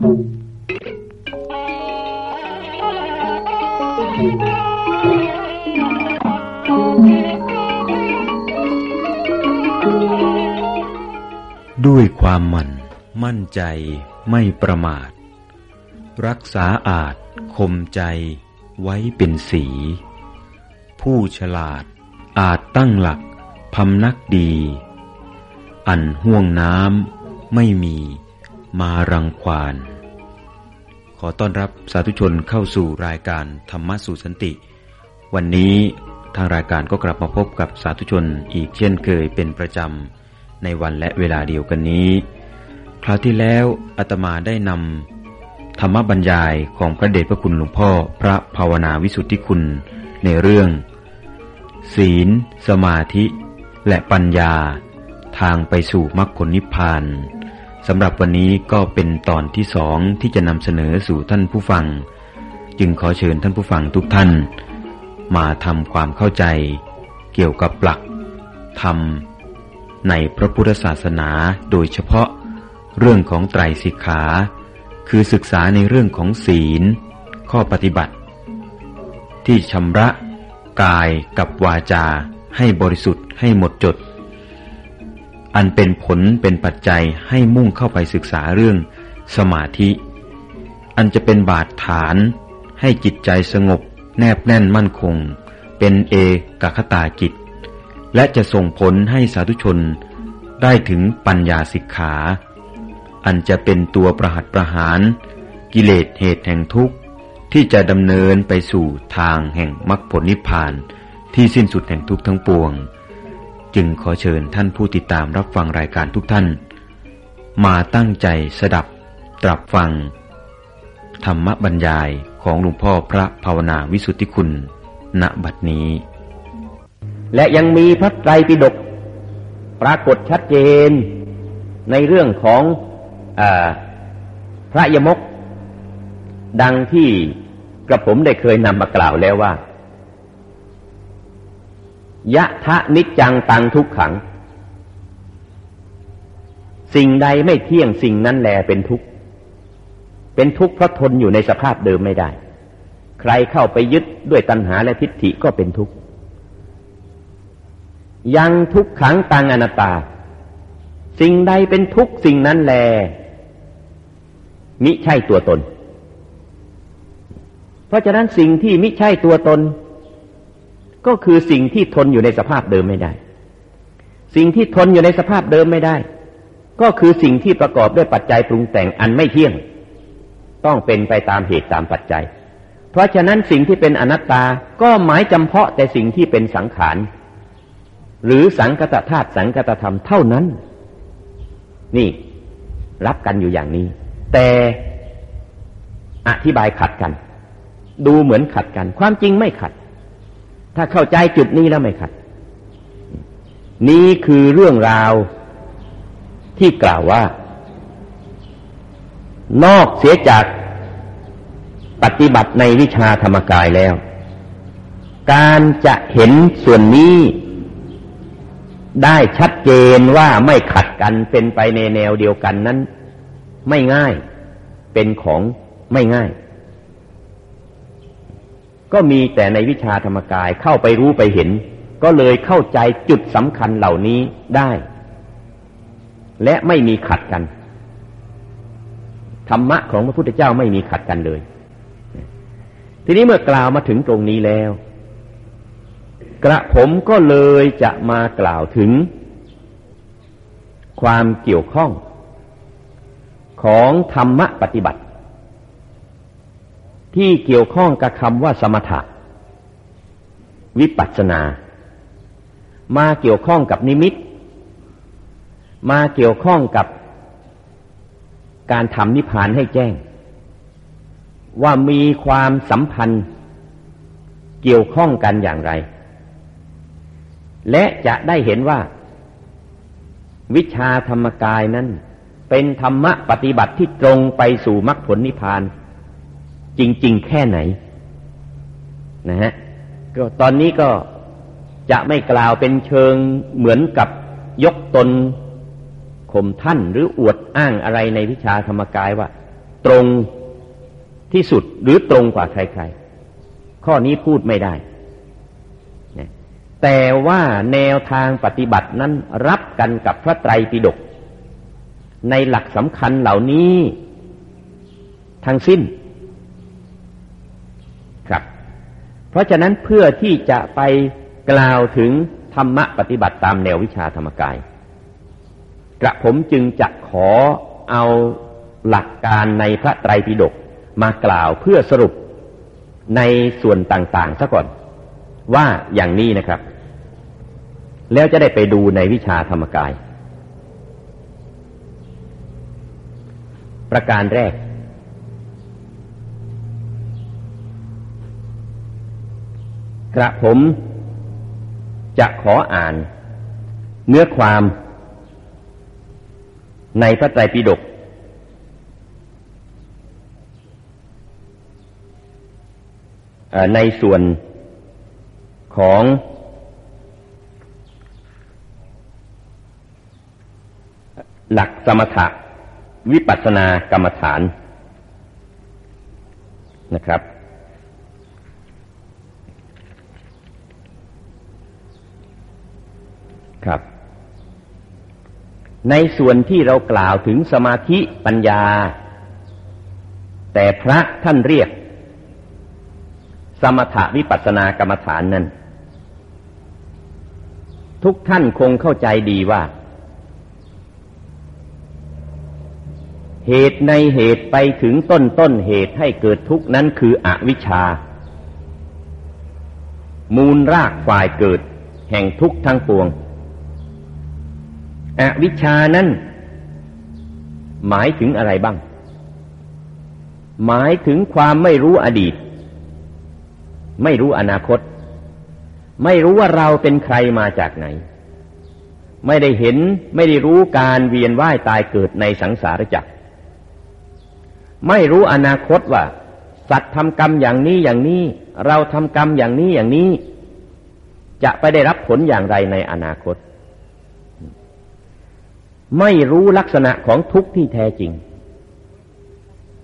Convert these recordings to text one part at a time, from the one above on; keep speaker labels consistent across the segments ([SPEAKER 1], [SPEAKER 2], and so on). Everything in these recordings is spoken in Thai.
[SPEAKER 1] ด้วยความมั่น มั่นใจไม่ประมาท รักษาอาจคมใจไว้เป็นสี ผู้ฉลาดอาจตั้งหลักพำนักดี อันห่วงน้ำไม่มี มารังควาน ขอต้อนรับสาธุชนเข้าสู่รายการธรรมะสู่สันติ วันนี้ทางรายการก็กลับมาพบกับสาธุชนอีกเช่นเคยเป็นประจำในวันและเวลาเดียวกันนี้ คราวที่แล้วอาตมาได้นำธรรมบรรยายของพระเดชพระคุณหลวงพ่อพระภาวนาวิสุทธิคุณในเรื่อง ศีล สมาธิ และปัญญา ทางไปสู่มรรคผลนิพพาน สำหรับวันนี้ก็เป็นตอนที่สองที่จะนำเสนอสู่ท่านผู้ฟัง จึงขอเชิญท่านผู้ฟังทุกท่าน มาทำความเข้าใจ เกี่ยวกับหลักธรรม ในพระพุทธศาสนาโดยเฉพาะเรื่องของไตรสิกขา คือศึกษาในเรื่องของศีล ข้อปฏิบัติ ที่ชำระกายกับวาจาให้บริสุทธิ์ให้หมดจด อันเป็นผลเป็นปัจจัยให้มุ่งเข้าไปศึกษาเรื่องสมาธิ อันจะเป็นบาดฐานให้จิตใจสงบ แนบแน่นมั่นคง เป็นเอกคตาจิต และจะส่งผลให้สาธุชนได้ถึงปัญญาสิกขา อันจะเป็นตัวประหัตประหาร กิเลสเหตุแห่งทุกข์ ที่จะดำเนินไปสู่ทางแห่งมรรคผลนิพพานที่สิ้นสุดแห่งทุกข์ทั้งปวง จึงขอเชิญท่านผู้ติดตามรับฟังรายการทุกท่าน มาตั้งใจสดับตรับฟัง ธรรมบรรยายของหลวงพ่อพระภาวนาวิสุทธิคุณ ณบัดนี้
[SPEAKER 2] และยังมีพระไตรปิฎกปรากฏชัดเจนในเรื่องของอพระยมก ดังที่กระผมได้เคยนำมากล่าวแล้วว่า ยะทะนิจจังตังทุกขัง สิ่งใดไม่เที่ยงสิ่งนั้นแลเป็นทุกข์ เป็นทุกข์เพราะทนอยู่ในสภาพเดิมไม่ได้ ใครเข้าไปยึดด้วยตัณหาและทิฏฐิก็เป็นทุกข์ ยังทุกขังตังอนัตตา สิ่งใดเป็นทุกข์สิ่งนั้นแล มิใช่ตัวตน เพราะฉะนั้นสิ่งที่มิใช่ตัวตน ก็คือสิ่งที่ทนอยู่ในสภาพเดิมไม่ได้ สิ่งที่ทนอยู่ในสภาพเดิมไม่ได้ ก็คือสิ่งที่ประกอบด้วยปัจจัยปรุงแต่งอันไม่เที่ยง ต้องเป็นไปตามเหตุตามปัจจัย เพราะฉะนั้นสิ่งที่เป็นอนัตตาก็หมายจำเพาะแต่สิ่งที่เป็นสังขารหรือสังคตธาตุสังคตธรรมเท่านั้น นี่ รับกันอยู่อย่างนี้ แต่อธิบายขัดกัน ดูเหมือนขัดกัน ความจริงไม่ขัด ถ้าเข้าใจจุดนี้แล้วไม่ขัด นี่คือเรื่องราวที่กล่าวว่า นอกเสียจากปฏิบัติในวิชาธรรมกายแล้ว การจะเห็นส่วนนี้ได้ชัดเจนว่าไม่ขัดกันเป็นไปในแนวเดียวกันนั้น ไม่ง่ายเป็นของไม่ง่าย ก็มีแต่ในวิชาธรรมกายเข้าไปรู้ไปเห็น ก็เลยเข้าใจจุดสำคัญเหล่านี้ได้ และไม่มีขัดกัน ธรรมะของพระพุทธเจ้าไม่มีขัดกันเลย ทีนี้เมื่อกล่าวมาถึงตรงนี้แล้ว กระผมก็เลยจะมากล่าวถึง ความเกี่ยวข้อง ของธรรมะปฏิบัติ ที่เกี่ยวข้องกับคำว่าสมถะ วิปัสสนา มาเกี่ยวข้องกับนิมิต มาเกี่ยวข้องกับการทำนิพพานให้แจ้ง ว่ามีความสัมพันธ์เกี่ยวข้องกันอย่างไร และจะได้เห็นว่า วิชาธรรมกายนั้น เป็นธรรมะปฏิบัติที่ตรงไปสู่มรรคผลนิพพาน จริง ๆ แค่ไหนนะฮะก็ตอนนี้ก็จะไม่กล่าวเป็นเชิงเหมือนกับยกตนข่มท่านหรืออวดอ้างอะไรในวิชาธรรมกายว่าตตรงที่สุดหรือตรงกว่าใคร ๆ ข้อนี้พูดไม่ได้ แต่ว่าแนวทางปฏิบัตินั้นรับกันกับพระไตรปิฎกในหลักสำคัญเหล่านี้ ทั้งสิ้น ครับ เพราะฉะนั้นเพื่อที่จะไปกล่าวถึงธรรมะปฏิบัติตามแนววิชาธรรมกาย กระผมจึงจะขอเอาหลักการในพระไตรปิฎกมากล่าวเพื่อสรุปในส่วนต่างๆซะก่อน ว่าอย่างนี้นะครับ แล้วจะได้ไปดูในวิชาธรรมกาย ประการแรก ระผมจะขออ่าน เนื้อความในพระไตรปิฎกในส่วนของหลักสมถะวิปัสสนากรรมฐานนะครับ ครับ ในส่วนที่เรากล่าวถึงสมาธิปัญญา แต่พระท่านเรียก สมถะวิปัสสนากรรมฐานนั้น ทุกท่านคงเข้าใจดีว่า เหตุในเหตุไปถึงต้นต้นเหตุให้เกิดทุกนั้นคืออวิชชา มูลรากฝ่ายเกิดแห่งทุกข์ทั้งปวง อวิชชานั้นหมายถึงอะไรบ้าง หมายถึงความไม่รู้อดีต ไม่รู้อนาคต ไม่รู้ว่าเราเป็นใครมาจากไหน ไม่ได้เห็นไม่ได้รู้การเวียนว่ายตายเกิดในสังสารวัฏไม่รู้อนาคตว่า สัตว์ทำกรรมอย่างนี้อย่างนี้ เราทำกรรมอย่างนี้อย่างนี้ จะไปได้รับผลอย่างไรในอนาคต ไม่รู้ลักษณะของทุกข์ที่แท้จริง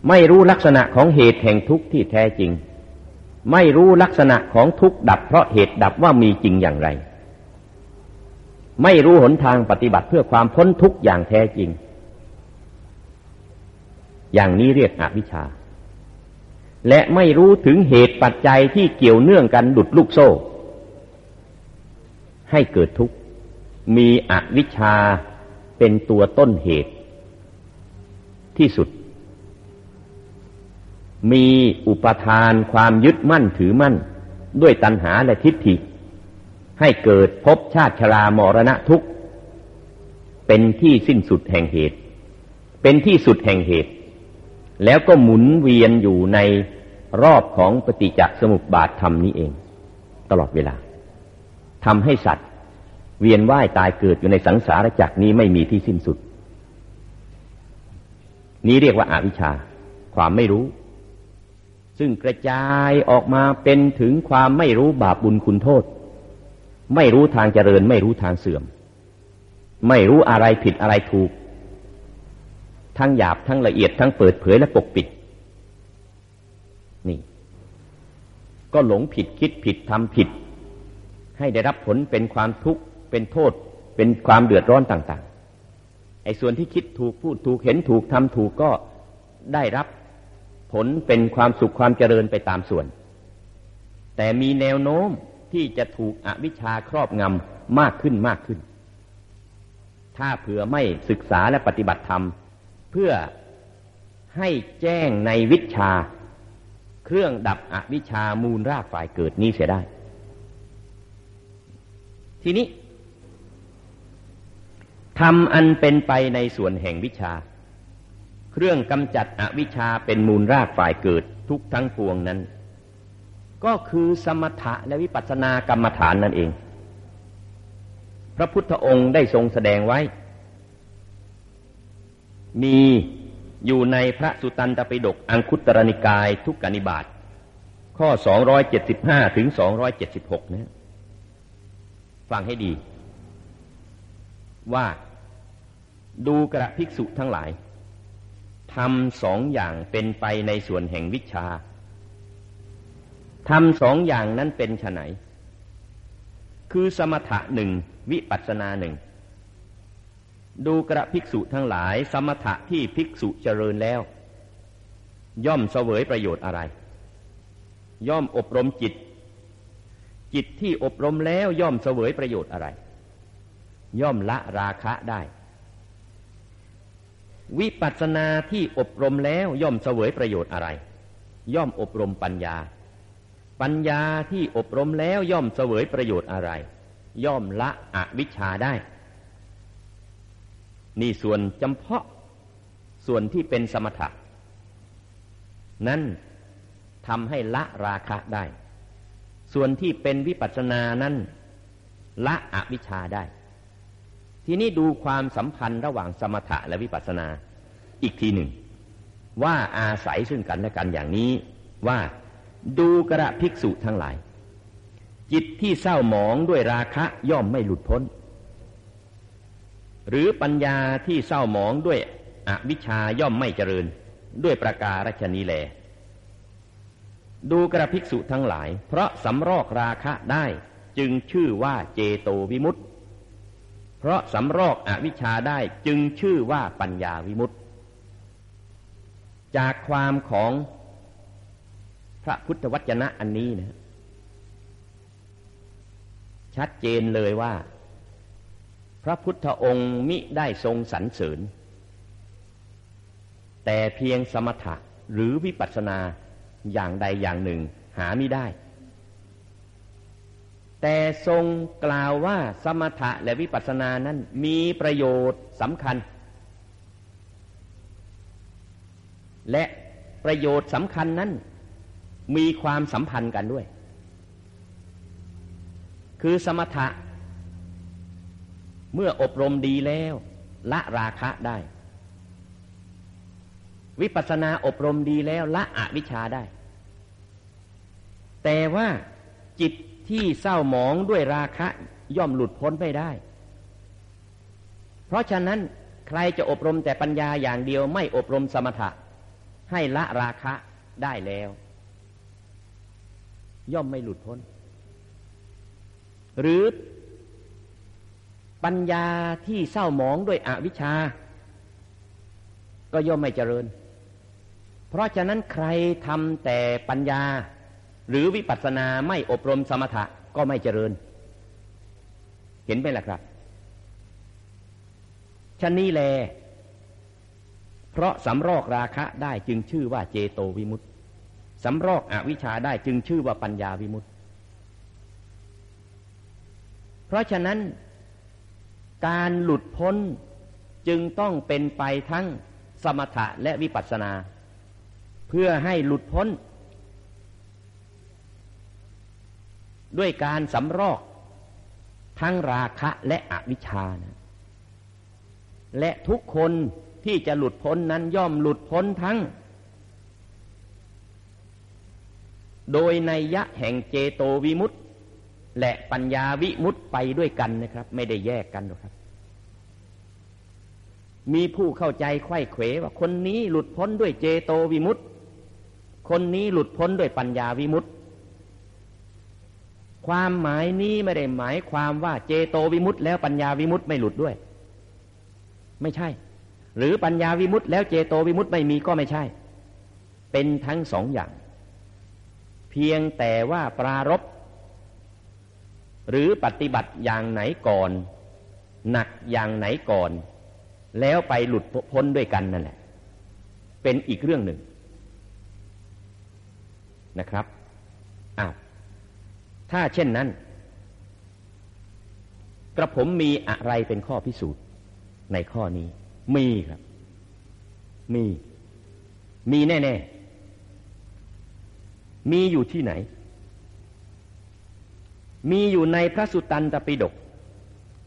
[SPEAKER 2] ไม่รู้ลักษณะของเหตุแห่งทุกข์ที่แท้จริง ไม่รู้ลักษณะของทุกข์ดับเพราะเหตุดับว่ามีจริงอย่างไร ไม่รู้หนทางปฏิบัติเพื่อความพ้นทุกข์อย่างแท้จริง อย่างนี้เรียกอวิชชา และไม่รู้ถึงเหตุปัจจัยที่เกี่ยวเนื่องกันดุดลูกโซ่ ให้เกิดทุกข์ มีอวิชชา เป็นตัวต้นเหตุ ที่สุด มีอุปทานความยึดมั่นถือมั่น ด้วยตัณหาและทิฏฐิ ให้เกิดภพชาติชรามรณะทุกข์ เป็นที่สิ้นสุดแห่งเหตุ เป็นที่สุดแห่งเหตุ แล้วก็หมุนเวียนอยู่ในรอบของปฏิจจสมุปบาทธรรมนี้เอง ตลอดเวลาทำให้สัตว์ เวียนว่ายตายเกิดอยู่ในสังสารวัฏนี้ไม่มีที่สิ้นสุด นี้เรียกว่าอาวิชชา ความไม่รู้ ซึ่งกระจายออกมาเป็นถึงความไม่รู้บาปบุญคุณโทษ ไม่รู้ทางเจริญ ไม่รู้ทางเสื่อม ไม่รู้อะไรผิดอะไรถูก ทั้งหยาบทั้งละเอียดทั้งเปิดเผยและปกปิด นี่ ก็หลงผิดคิดผิดทำผิดให้ได้รับผลเป็นความทุกข์ เป็นโทษ เป็นความเดือดร้อนต่างๆ ไอ้ส่วนที่คิดถูกพูดถูกเห็นถูกทำถูกก็ได้รับผลเป็นความสุขความเจริญไปตามส่วน แต่มีแนวโน้มที่จะถูกอวิชชาครอบงำมากขึ้นมากขึ้น ถ้าเผื่อไม่ศึกษาและปฏิบัติธรรม เพื่อให้แจ้งในวิชา เครื่องดับอวิชามูลรากฝ่ายเกิดนี้เสียได้ ทีนี้ ทำอันเป็นไปในส่วนแห่งวิชา เครื่องกำจัดอวิชชาเป็นมูลรากฝ่ายเกิดทุกทั้งปวงนั้น ก็คือสมถะและวิปัสสนากรรมฐานนั่นเอง พระพุทธองค์ได้ทรงแสดงไว้ มีอยู่ในพระสุตันตปิฎกอังคุตรนิกายทุกกนิบาตข้อ 275 ถึง 276 นะ ฟังให้ดี ว่าดูกระภิกษุทั้งหลายทำสองอย่างเป็นไปในส่วนแห่งวิชาทำสองอย่างนั้นเป็นฉไฉนคือสมถะหนึ่งวิปัสสนาหนึ่ง ดูกระภิกษุทั้งหลาย สมถะที่ภิกษุเจริญแล้ว ย่อมเสวยประโยชน์อะไร ย่อมอบรมจิต จิตที่อบรมแล้วย่อมเสวยประโยชน์อะไร ย่อมละราคะได้ วิปัสสนาที่อบรมแล้วย่อมเสวยประโยชน์อะไร ย่อมอบรมปัญญา ปัญญาที่อบรมแล้วย่อมเสวยประโยชน์อะไร ย่อมละอวิชชาได้ นี่ส่วนจำเพาะส่วนที่เป็นสมถะนั้นทำให้ละราคะได้ ส่วนที่เป็นวิปัสสนานั้น ละอวิชชาได้ ทีนี้ดูความสัมพันธ์ระหว่างสมถะและวิปัสสนาอีกทีหนึ่ง ว่าอาศัยซึ่งกันและกันอย่างนี้ว่าดูกระภิกษุทั้งหลาย จิตที่เศร้าหมองด้วยราคะย่อมไม่หลุดพ้น หรือปัญญาที่เศร้าหมองด้วยอวิชชาย่อมไม่เจริญด้วยประการฉนีแล ดูกระภิกษุทั้งหลาย เพราะสำรอกราคะได้จึงชื่อว่าเจโตวิมุตต เพราะสำรอกอวิชชาได้จึงชื่อว่าปัญญาวิมุตต์จากความของพระพุทธวจนะอันนี้นะชัดเจนเลยว่า พระพุทธองค์มิได้ทรงสรรเสริญ แต่เพียงสมถะหรือวิปัสสนาอย่างใดอย่างหนึ่งหาไม่ได้ แต่ทรงกล่าวว่าสมถะและวิปัสสนานั้นมีประโยชน์สำคัญ และประโยชน์สำคัญนั้น มีความสัมพันธ์กันด้วย คือสมถะ เมื่ออบรมดีแล้วละราคะได้ วิปัสสนาอบรมดีแล้วละอวิชชาได้ แต่ว่าจิต ที่เศร้าหมองด้วยราคะย่อมหลุดพ้นไม่ได้ เพราะฉะนั้นใครจะอบรมแต่ปัญญาอย่างเดียวไม่อบรมสมถะ ให้ละราคะได้แล้ว ย่อมไม่หลุดพ้น หรือปัญญาที่เศร้าหมองด้วยอวิชชา ก็ย่อมไม่เจริญ เพราะฉะนั้นใครทำแต่ปัญญา หรือวิปัสสนาไม่อบรมสมถะก็ไม่เจริญ เห็นไหมล่ะครับชนนี้แล เพราะสำรอกราคะได้จึงชื่อว่าเจโตวิมุตตสำรอกอวิชชาได้จึงชื่อว่าปัญญาวิมุตติ เพราะฉะนั้น การหลุดพ้นจึงต้องเป็นไปทั้งสมถะและวิปัสสนา เพื่อให้หลุดพ้น ด้วยการสำรอก ทั้งราคะและอวิชชานะและทุกคนที่จะหลุดพ้นนั้นย่อมหลุดพ้นทั้ง โดยในยะแห่งเจโตวิมุตต์และปัญญาวิมุตต์ไปด้วยกันนะครับ ไม่ได้แยกกันหรอกครับ มีผู้เข้าใจไข้เขวว่าคนนี้หลุดพ้นด้วยเจโตวิมุตต์คนนี้หลุดพ้นด้วยปัญญาวิมุตต์ ความหมายนี้ไม่ได้หมายความว่าเจโตวิมุตต์แล้วปัญญาวิมุตต์ไม่หลุดด้วย ไม่ใช่ หรือปัญญาวิมุตต์แล้วเจโตวิมุตต์ไม่มีก็ไม่ใช่ เป็นทั้งสองอย่าง เพียงแต่ว่าปรารบหรือปฏิบัติอย่างไหนก่อน หนักอย่างไหนก่อน แล้วไปหลุดพ้นด้วยกันนั่นแหละ เป็นอีกเรื่องหนึ่งนะครับ ถ้าเช่นนั้น กระผมมีอะไรเป็นข้อพิสูจน์ในข้อนี้ มีครับ มี มีแน่ ๆ มีอยู่ที่ไหน มีอยู่ในพระสุตันตปิฎก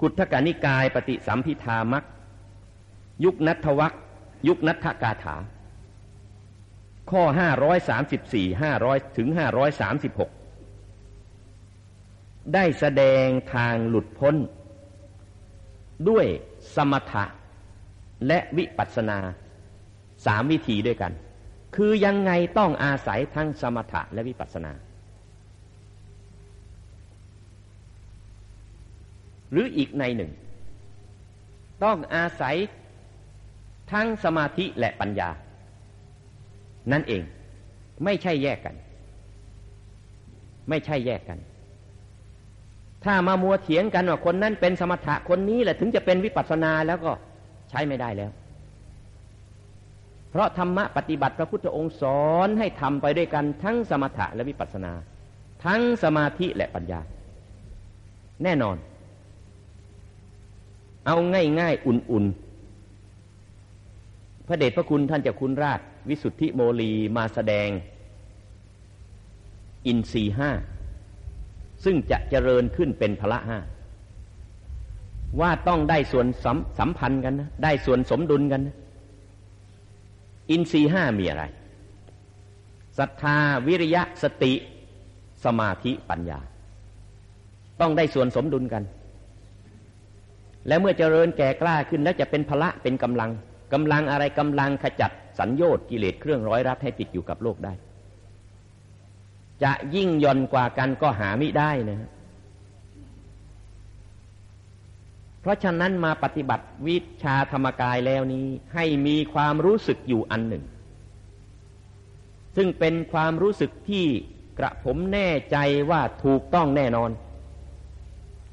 [SPEAKER 2] กุทกานิกายปฏิสัมพิธามักยุคนัทวักยุคนัทกาถา ข้อห้าร้อยสามสิบสี่ห้าร้อยถึงห้าร้อยสามสิบหก ได้แสดงทางหลุดพ้น ด้วยสมถะและวิปัสสนาสามวิธีด้วยกัน คือยังไงต้องอาศัยทั้งสมถะและวิปัสสนา หรืออีกในหนึ่ง ต้องอาศัยทั้งสมาธิและปัญญา นั่นเองไม่ใช่แยกกัน ไม่ใช่แยกกัน ถ้ามามัวเถียงกันว่าคนนั้นเป็นสมถะคนนี้แหละถึงจะเป็นวิปัสสนาแล้วก็ใช้ไม่ได้แล้ว เพราะธรรมะปฏิบัติพระพุทธองค์สอนให้ทำไปด้วยกันทั้งสมถะและวิปัสสนา ทั้งสมาธิและปัญญา แน่นอน เอาง่ายๆอุ่นๆ พระเดชพระคุณท่านเจ้าคุณราช วิสุทธิโมลีมาแสดง อินทรีห้า ซึ่งจะเจริญขึ้นเป็นพละห้าว่าต้องได้ส่วนสัมสมพันธ์กันนะได้ส่วนสมดุลกันนะอินทรีห้ามีอะไรศรัทธาวิริยะสติ สมาธิปัญญา ต้องได้ส่วนสมดุลกัน และเมื่อเจริญแก่กล้าขึ้นแล้วจะเป็นพละเป็นกำลังกำลังอะไรกำลังขจัดสัญญโกิเลสเครื่องร้อยรัดให้ติดอยู่กับโลกได้ จะยิ่งย่อนกว่ากันก็หาไม่ได้นะเพราะฉะนั้นมาปฏิบัติวิชาธรรมกายแล้วนี้ ให้มีความรู้สึกอยู่อันหนึ่ง ซึ่งเป็นความรู้สึกที่กระผมแน่ใจว่าถูกต้องแน่นอน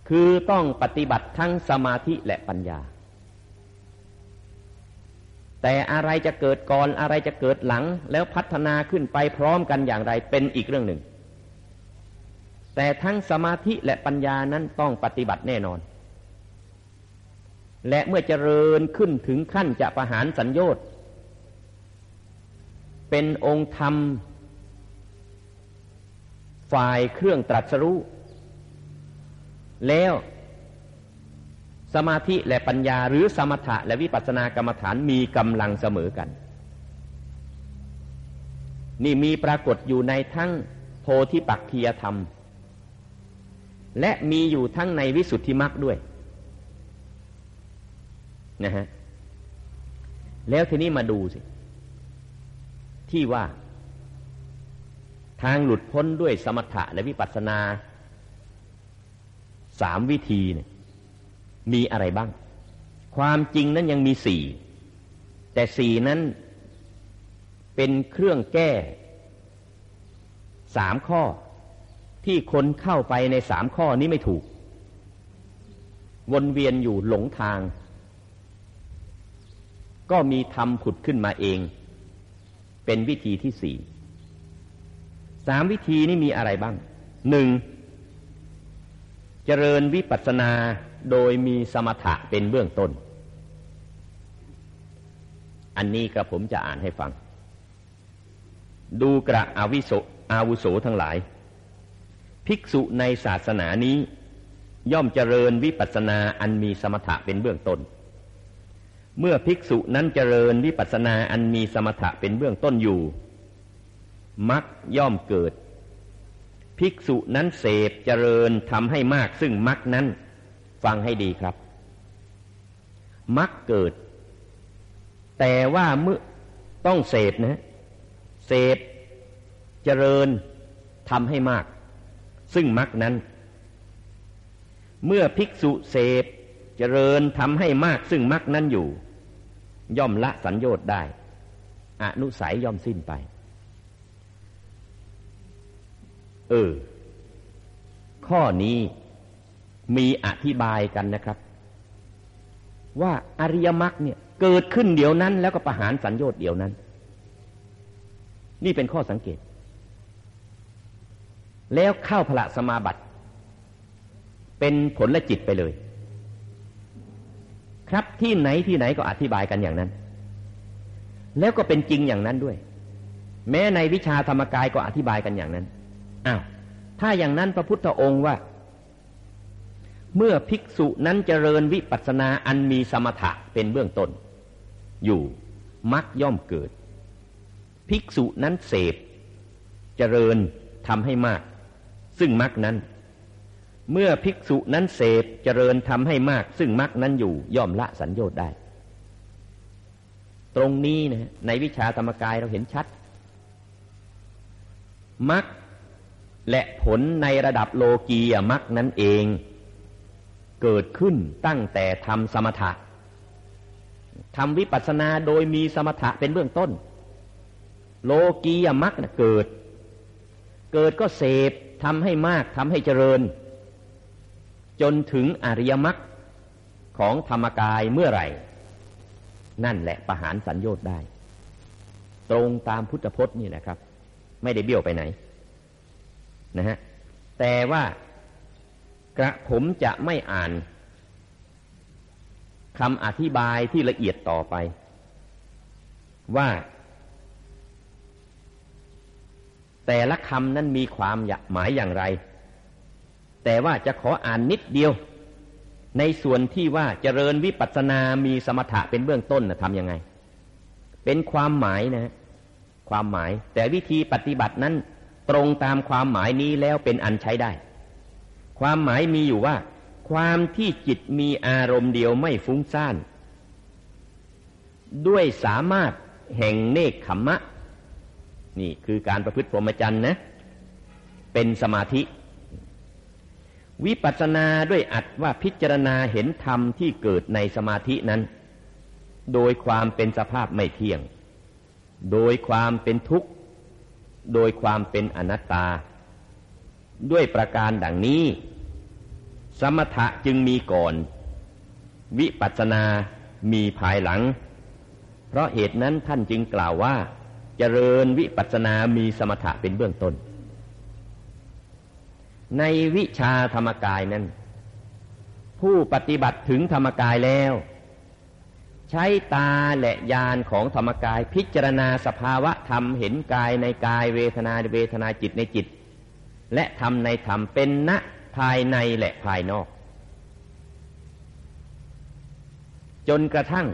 [SPEAKER 2] คือต้องปฏิบัติทั้งสมาธิและปัญญา แต่อะไรจะเกิดก่อนอะไรจะเกิดหลัง แล้วพัฒนาขึ้นไปพร้อมกันอย่างไรเป็นอีกเรื่องหนึ่ง แต่ทั้งสมาธิและปัญญานั้นต้องปฏิบัติแน่นอน และเมื่อเจริญขึ้นถึงขั้นจะประหารสัญญต์เป็นองค์ธรรม ฝ่ายเครื่องตรัสรู้แล้ว สมาธิและปัญญาหรือสมถะและวิปัสสนากรรมฐานมีกำลังเสมอกัน นี่มีปรากฏอยู่ในทั้งโพธิปักคียธรรม และมีอยู่ทั้งในวิสุทธิมรรคด้วยนะฮะแล้วทีนี้มาดูสิ ที่ว่า ทางหลุดพ้นด้วยสมถะและวิปัสสนาสามวิธีเนี่ย มีอะไรบ้าง ความจริงนั้นยังมีสี่ แต่สี่นั้นเป็นเครื่องแก้สามข้อที่คนเข้าไปในสามข้อนี้ไม่ถูก วนเวียนอยู่หลงทาง ก็มีธรรมผุดขึ้นมาเอง เป็นวิธีที่สี่สามวิธีนี้มีอะไรบ้างหนึ่งเจริญวิปัสสนา โดยมีสมถะเป็นเบื้องต้น อันนี้กระผมจะอ่านให้ฟัง ดูกระอวิโสอาวุโสทั้งหลาย ภิกษุในศาสนานี้ย่อมเจริญวิปัสสนาอันมีสมถะเป็นเบื้องต้น เมื่อภิกษุนั้นเจริญวิปัสสนาอันมีสมถะเป็นเบื้องต้นอยู่ มักย่อมเกิด ภิกษุนั้นเสพเจริญทำให้มากซึ่งมักนั้น ฟังให้ดีครับมักเกิด แต่ว่าเมื่อต้องเสพนะเสพเจริญทำให้มาก ซึ่งมักนั้น เมื่อภิกษุเสพเจริญทำให้มาก ซึ่งมักนั้นอยู่ ย่อมละสัญญต์ได้ อนุสัยย่อมสิ้นไป เออ ข้อนี้ มีอธิบายกันนะครับ ว่าอริยมรรคเนี่ยเกิดขึ้นเดี๋ยวนั้น แล้วก็ประหารสัญญต์เดี๋ยวนั้น นี่เป็นข้อสังเกต แล้วเข้าพระสมาบัติ เป็นผลละจิตไปเลย ครับที่ไหนที่ไหนก็อธิบายกันอย่างนั้น แล้วก็เป็นจริงอย่างนั้นด้วย แม้ในวิชาธรรมกายก็อธิบายกันอย่างนั้นอ้าวถ้าอย่างนั้นพระพุทธองค์ว่า เมื่อภิกษุนั้นเจริญวิปัสสนาอันมีสมถะเป็นเบื้องต้น อยู่มักย่อมเกิด ภิกษุนั้นเสพ เจริญทำให้มาก ซึ่งมักนั้น เมื่อภิกษุนั้นเสพเจริญทำให้มาก ซึ่งมรรคนั้นอยู่ย่อมละสัญญต์ได้ ตรงนี้นะในวิชาธรรมกายเราเห็นชัดมรรคและผลในระดับโลกียมรรคนั้นเอง เกิดขึ้นตั้งแต่ทำสมถะทำวิปัสสนาโดยมีสมถะเป็นเบื้องต้น โลกียมรรคเกิด เกิดก็เสพทำให้มากทำให้เจริญ จนถึงอริยมรรคของธรรมกายเมื่อไหร่ นั่นแหละประหารสัญญอดได้ ตรงตามพุทธพจน์นี่แหละครับ ไม่ได้เบี้ยวไปไหนนะฮะแต่ว่า กระผมจะไม่อ่านคำอธิบายที่ละเอียดต่อไป ว่า แต่ละคำนั้นมีความหมายอย่างไร แต่ว่าจะขออ่านนิดเดียว ในส่วนที่ว่าเจริญวิปัสสนามีสมถะเป็นเบื้องต้นนะทำยังไง เป็นความหมายนะความหมาย แต่วิธีปฏิบัตินั้นตรงตามความหมายนี้แล้วเป็นอันใช้ได้ ความหมายมีอยู่ว่า ความที่จิตมีอารมณ์เดียวไม่ฟุ้งซ่าน ด้วยสามารถแห่งเนคขมมะ นี่คือการประพฤติพรหมจรรย์นะ เป็นสมาธิ วิปัสสนาด้วยอัดว่าพิจารณาเห็นธรรมที่เกิดในสมาธินั้น โดยความเป็นสภาพไม่เที่ยง โดยความเป็นทุกข์ โดยความเป็นอนัตตา ด้วยประการดังนี้ สมถะจึงมีก่อน วิปัสสนามีภายหลัง เพราะเหตุนั้นท่านจึงกล่าวว่า เจริญวิปัสสนามีสมถะเป็นเบื้องต้น ในวิชาธรรมกายนั้น ผู้ปฏิบัติถึงธรรมกายแล้ว ใช้ตาและญาณของธรรมกายพิจารณาสภาวะธรรมเห็นกายในกายเวทนาเวทนาจิตในจิต และธรรมในธรรมเป็นณภายในและภายนอก จนกระทั่ง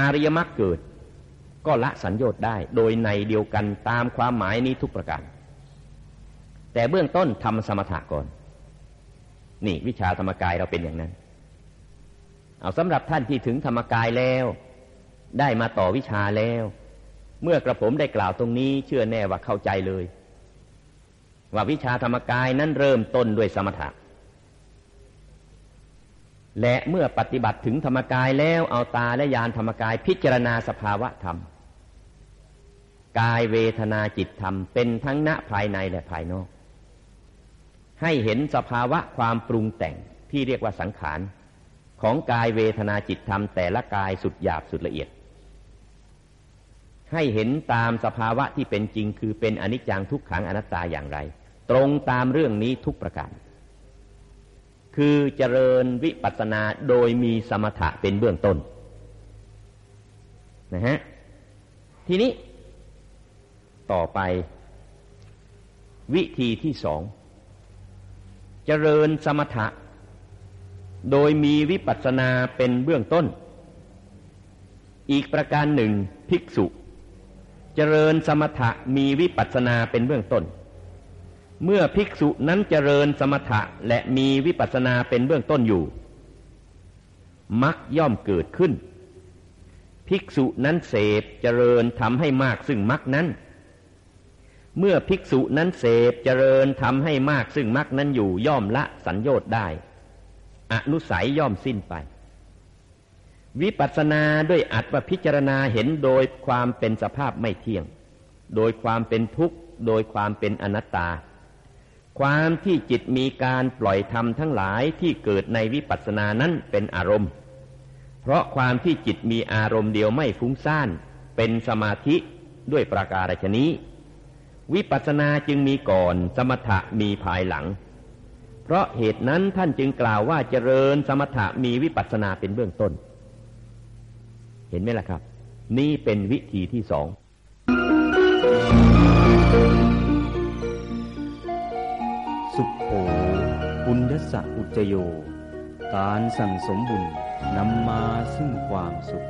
[SPEAKER 2] อริยมรรคเกิด ก็ละสัญญต์ได้โดยในเดียวกันตามความหมายนี้ทุกประการ แต่เบื้องต้นทำสมถะก่อน นี่วิชาธรรมกายเราเป็นอย่างนั้น เอาสำหรับท่านที่ถึงธรรมกายแล้ว ได้มาต่อวิชาแล้ว เมื่อกระผมได้กล่าวตรงนี้ เชื่อแน่ว่าเข้าใจเลย ว่าวิชาธรรมกายนั้นเริ่มต้นด้วยสมถะ และเมื่อปฏิบัติถึงธรรมกายแล้วเอาตาและยานธรรมกายพิจารณาสภาวะธรรม กายเวทนาจิตธรรม เป็นทั้งณภายในและภายนอก ให้เห็นสภาวะความปรุงแต่งที่เรียกว่าสังขารของกายเวทนาจิตธรรมแต่ละกายสุดหยาบสุดละเอียด ให้เห็นตามสภาวะที่เป็นจริง คือเป็นอนิจจังทุกขังอนัตตาอย่างไร ตรงตามเรื่องนี้ทุกประการ คือเจริญวิปัสสนาโดยมีสมถะเป็นเบื้องต้นนะฮะทีนี้ ต่อไป วิธีที่สอง เจริญสมถะ โดยมีวิปัสสนาเป็นเบื้องต้น อีกประการหนึ่งภิกษุ เจริญสมถะมีวิปัสสนาเป็นเบื้องต้น เมื่อภิกษุนั้นเจริญสมถะและมีวิปัสสนาเป็นเบื้องต้นอยู่ มักย่อมเกิดขึ้น ภิกษุนั้นเสพเจริญทำให้มากซึ่งมักนั้น เมื่อภิกษุนั้นเสพเจริญทำให้มากซึ่งมักนั้นอยู่ย่อมละสัญญต์ได้ อนุสัยย่อมสิ้นไป วิปัสสนาด้วยอัตว่าพิจารณาเห็นโดยความเป็นสภาพไม่เที่ยง โดยความเป็นทุกข์ โดยความเป็นอนัตตา ความที่จิตมีการปล่อยธรรมทั้งหลายที่เกิดในวิปัสสนานั้นเป็นอารมณ์ เพราะความที่จิตมีอารมณ์เดียวไม่ฟุ้งซ่าน เป็นสมาธิด้วยประการฉนี้ วิปัสสนาจึงมีก่อนสมถะมีภายหลัง เพราะเหตุนั้นท่านจึงกล่าวว่าเจริญสมถะมีวิปัสสนาเป็นเบื้องต้น ห็นไหมล่ะครับ นี่เป็นวิธีที่สอง
[SPEAKER 1] สุขโขบุญยสะอุจโย การสั่งสมบุญนำมาซึ่งความสุข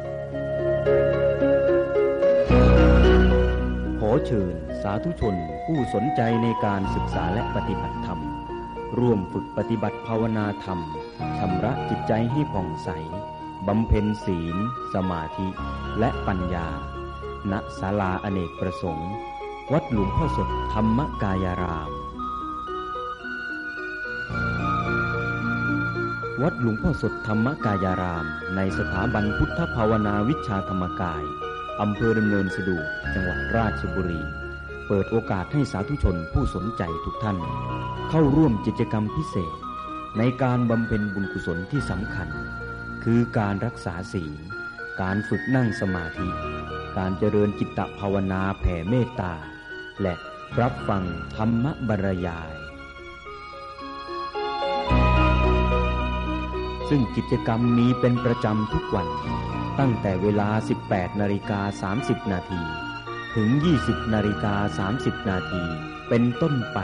[SPEAKER 1] ขอเชิญสาธุชนผู้สนใจในการศึกษาและปฏิบัติธรรม ร่วมฝึกปฏิบัติภาวนาธรรมชำระจิตใจให้ผ่องใส บำเพ็ญศีล สมาธิและปัญญา ณศาลาอเนกประสงค์ วัดหลวงพ่อสดธรรมกายาราม วัดหลวงพ่อสดธรรมกายาราม ในสถาบันพุทธภาวนาวิชาธรรมกาย อำเภอดำเนินสะดวกจังหวัดราชบุรี เปิดโอกาสให้สาธุชนผู้สนใจทุกท่าน เข้าร่วมกิจกรรมพิเศษ ในการบำเพ็ญบุญกุศลที่สำคัญ คือการรักษาศีล การฝึกนั่งสมาธิ การเจริญจิตตภาวนาแผ่เมตตา และรับฟังธรรมบรรยาย ซึ่งกิจกรรมมีเป็นประจำทุกวัน ตั้งแต่เวลา 18นาฬิกา30 นาที ถึง 20นาฬิกา30 นาที เป็นต้นไป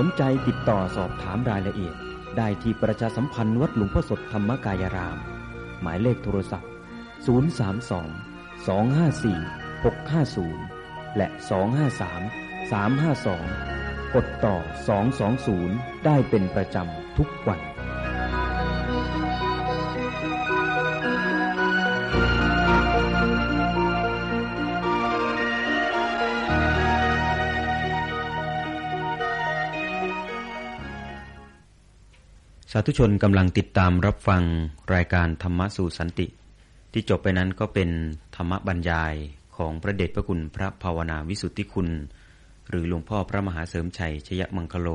[SPEAKER 1] สนใจติดต่อสอบถามรายละเอียด ได้ที่ประชาสัมพันธ์วัดหลวงพ่อสดธรรมกายราม หมายเลขโทรศัพท์ 032 254 650 และ 253 352 กดต่อ 220 ได้เป็นประจำทุกวันาธุชนกำลังติดตามรับฟังรายการธรรมะสู่สันติ ที่จบไปนั้นก็เป็นธรรมบรรยายของพระเดชพระคุณพระภาวนาวิสุทธิคุณ หรือหลวงพ่อพระมหาเสริมชัยชยมังคโล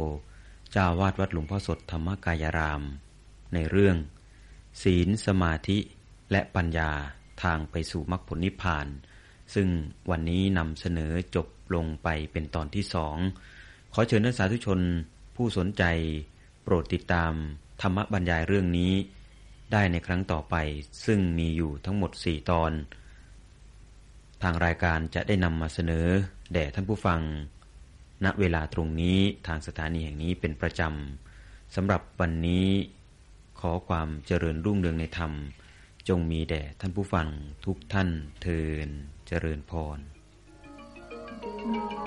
[SPEAKER 1] เจ้าวาดวัดหลวงพ่อสดธรรมกายราม ในเรื่อง ศีลสมาธิและปัญญาทางไปสู่มรรคผลนิพพาน ซึ่งวันนี้นำเสนอจบลงไปเป็นตอนที่สองขอเชิญนักสาธุชนผู้สนใจ โปรดติดตาม ธรรมบรรยายเรื่องนี้ได้ในครั้งต่อไปซึ่งมีอยู่ทั้งหมดสี่ตอน ทางรายการจะได้นำมาเสนอ แด่ท่านผู้ฟัง ณเวลาตรงนี้ทางสถานีแห่งนี้เป็นประจำสำหรับวันนี้ ขอความเจริญรุ่งเรืองในธรรม จงมีแด่ท่านผู้ฟังทุกท่านเทินเจริญพร
[SPEAKER 3] Thank you.